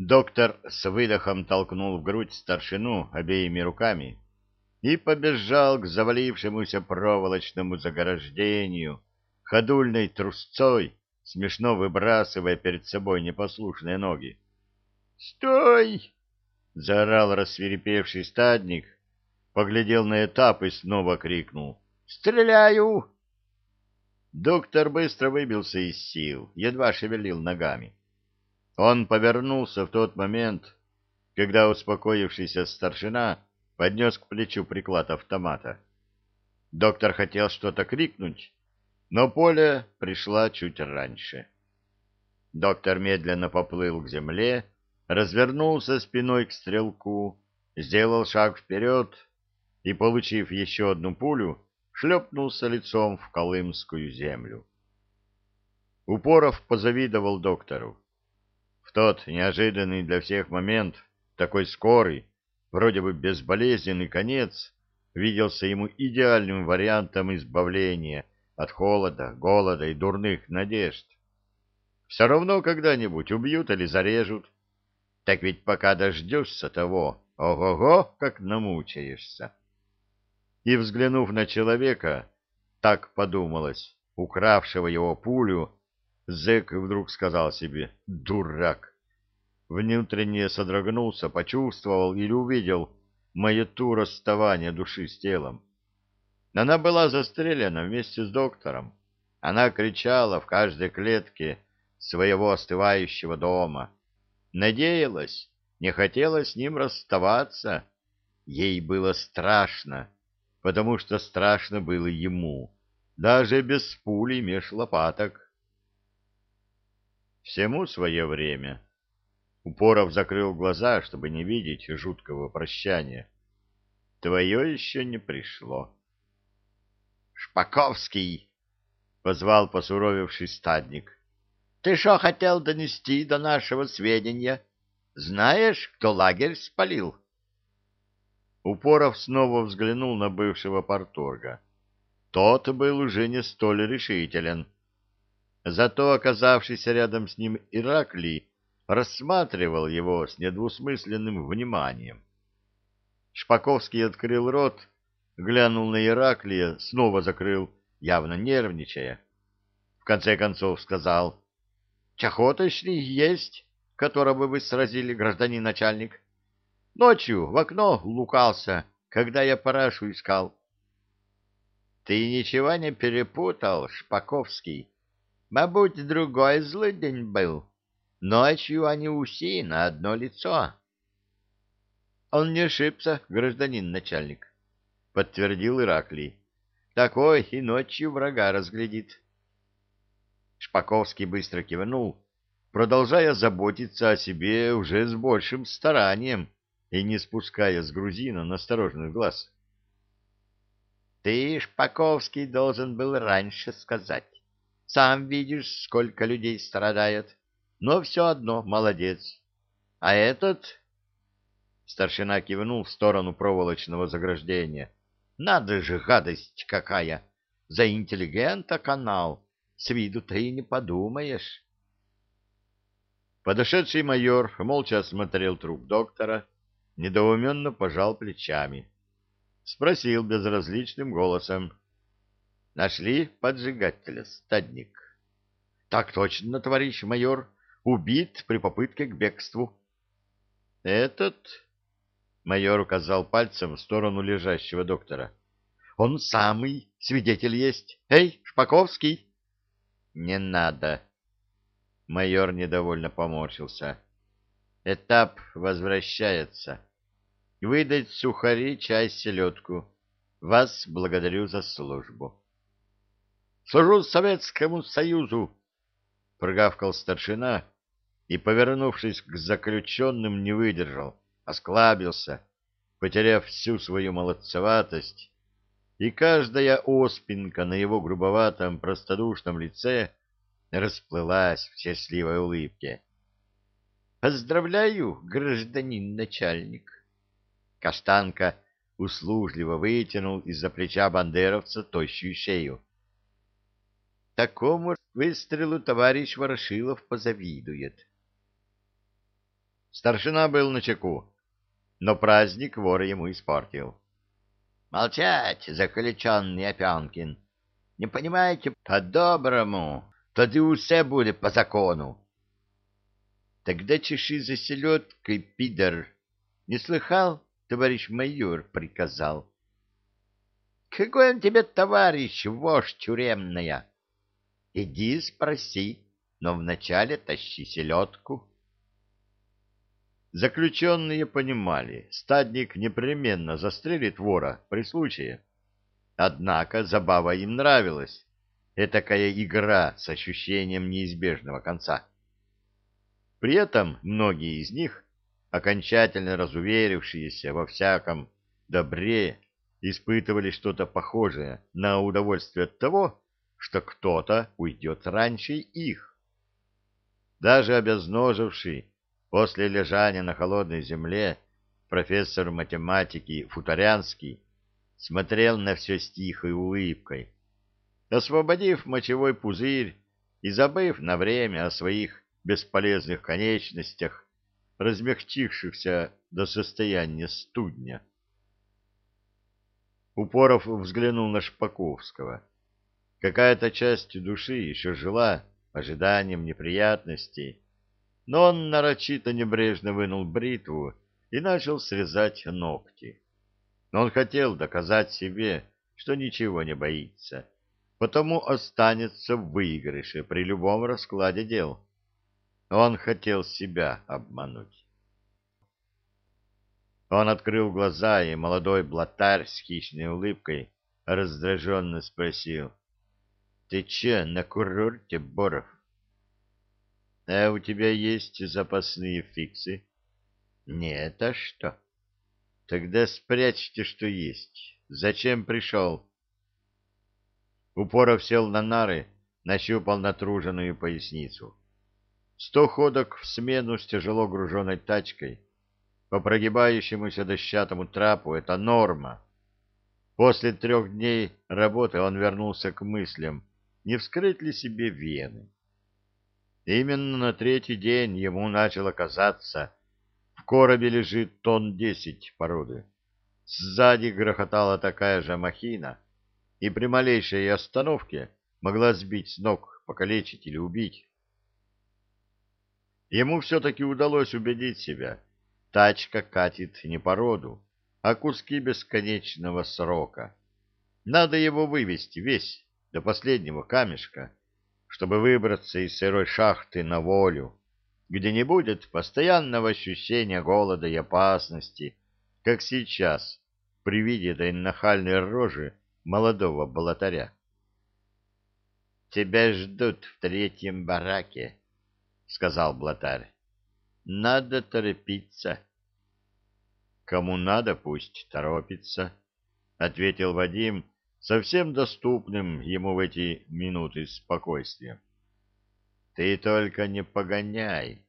Доктор с выдохом толкнул в грудь старшину обеими руками и побежал к завалившемуся проволочному заграждению, ходульной трусцой, смешно выбрасывая перед собой непослушные ноги. «Стой!» — заорал рассверепевший стадник, поглядел на этап и снова крикнул. «Стреляю!» Доктор быстро выбился из сил, едва шевелил ногами. Он повернулся в тот момент, когда успокоившийся старшина поднес к плечу приклад автомата. Доктор хотел что-то крикнуть, но Поля пришла чуть раньше. Доктор медленно поплыл к земле, развернулся спиной к стрелку, сделал шаг вперед и, получив еще одну пулю, шлепнулся лицом в колымскую землю. Упоров позавидовал доктору. В тот неожиданный для всех момент, такой скорый, вроде бы безболезненный конец, виделся ему идеальным вариантом избавления от холода, голода и дурных надежд. Все равно когда-нибудь убьют или зарежут. Так ведь пока дождешься того, ого-го, как намучаешься. И, взглянув на человека, так подумалось, укравшего его пулю, Зэк вдруг сказал себе «дурак». Внутренне содрогнулся, почувствовал или увидел маяту расставания души с телом. Она была застрелена вместе с доктором. Она кричала в каждой клетке своего остывающего дома. Надеялась, не хотела с ним расставаться. Ей было страшно, потому что страшно было ему, даже без пули меж лопаток. Всему свое время. Упоров закрыл глаза, чтобы не видеть жуткого прощания. Твое еще не пришло. «Шпаковский!» — позвал посуровевший стадник. «Ты что хотел донести до нашего сведения? Знаешь, кто лагерь спалил?» Упоров снова взглянул на бывшего порторга. Тот был уже не столь решителен. Зато оказавшийся рядом с ним Ираклий рассматривал его с недвусмысленным вниманием. Шпаковский открыл рот, глянул на Ираклия, снова закрыл, явно нервничая. В конце концов сказал, «Чахоточный есть, которого вы сразили, гражданин начальник. Ночью в окно лукался, когда я парашу искал». «Ты ничего не перепутал, Шпаковский?» Мабуть, другой злый день был. Ночью они уси на одно лицо. — Он не ошибся, гражданин начальник, — подтвердил Ираклий. — Такой и ночью врага разглядит. Шпаковский быстро кивнул, продолжая заботиться о себе уже с большим старанием и не спуская с грузина настороженных глаз. — Ты, Шпаковский, должен был раньше сказать. Сам видишь, сколько людей страдает. Но все одно молодец. А этот... Старшина кивнул в сторону проволочного заграждения. Надо же, гадость какая! За интеллигента канал. С виду ты и не подумаешь. Подошедший майор молча осмотрел труп доктора, недоуменно пожал плечами. Спросил безразличным голосом. Нашли поджигателя, стадник. — Так точно, товарищ майор. Убит при попытке к бегству. — Этот... — майор указал пальцем в сторону лежащего доктора. — Он самый. Свидетель есть. Эй, Шпаковский! — Не надо. Майор недовольно поморщился. — Этап возвращается. Выдать сухари, чай, селедку. Вас благодарю за службу. Служу Советскому Союзу! — прогавкал старшина и, повернувшись к заключенным, не выдержал, осклабился, потеряв всю свою молодцеватость, и каждая оспинка на его грубоватом простодушном лице расплылась в счастливой улыбке. «Поздравляю, гражданин начальник!» Каштанка услужливо вытянул из-за плеча бандеровца тощую шею. Такому выстрелу товарищ Ворошилов позавидует. Старшина был на чеку, но праздник вор ему испортил. — Молчать, заключенный Опенкин! Не понимаете, по-доброму, тогда усе будет по закону. — Тогда чеши за селедкой, пидор. Не слыхал? Товарищ майор приказал. — Какой он тебе товарищ, вождь тюремная? — Иди спроси, но вначале тащи селедку. Заключенные понимали, стадник непременно застрелит вора при случае. Однако забава им нравилась. Этакая игра с ощущением неизбежного конца. При этом многие из них, окончательно разуверившиеся во всяком добре, испытывали что-то похожее на удовольствие от того, что кто-то уйдет раньше их. Даже обезноживший после лежания на холодной земле профессор математики Футарянский смотрел на все с тихой улыбкой. Освободив мочевой пузырь и забыв на время о своих бесполезных конечностях, размягчившихся до состояния студня. Упоров взглянул на Шпаковского. Какая-то часть души еще жила ожиданием неприятностей, но он нарочито небрежно вынул бритву и начал срезать ногти. Он хотел доказать себе, что ничего не боится, потому останется в выигрыше при любом раскладе дел. Он хотел себя обмануть. Он открыл глаза, и молодой блатарь с хищной улыбкой раздраженно спросил. — Ты че, на курорте, Боров? — А у тебя есть запасные фиксы? — Нет, а что? — Тогда спрячьте, что есть. Зачем пришел? Упоров сел на нары, нащупал натруженную поясницу. Сто ходок в смену с тяжело груженной тачкой. По прогибающемуся дощатому трапу это норма. После трех дней работы он вернулся к мыслям, не вскрыть ли себе вены. Именно на третий день ему начало казаться, коробе лежит тонн десять породы. Сзади грохотала такая же махина, и при малейшей остановке могла сбить с ног, покалечить или убить. Ему все-таки удалось убедить себя. Тачка катит не породу, а куски бесконечного срока. Надо его вывести весь, до последнего камешка, чтобы выбраться из сырой шахты на волю где не будет постоянного ощущения голода и опасности, как сейчас, при виде этой нахальной рожи молодого болотаря. «Тебя ждут в третьем бараке», — сказал блатарь. «Надо торопиться». «Кому надо, пусть торопится», — ответил Вадим, совсем доступным ему в эти минуты спокойствия. Ты только не погоняй.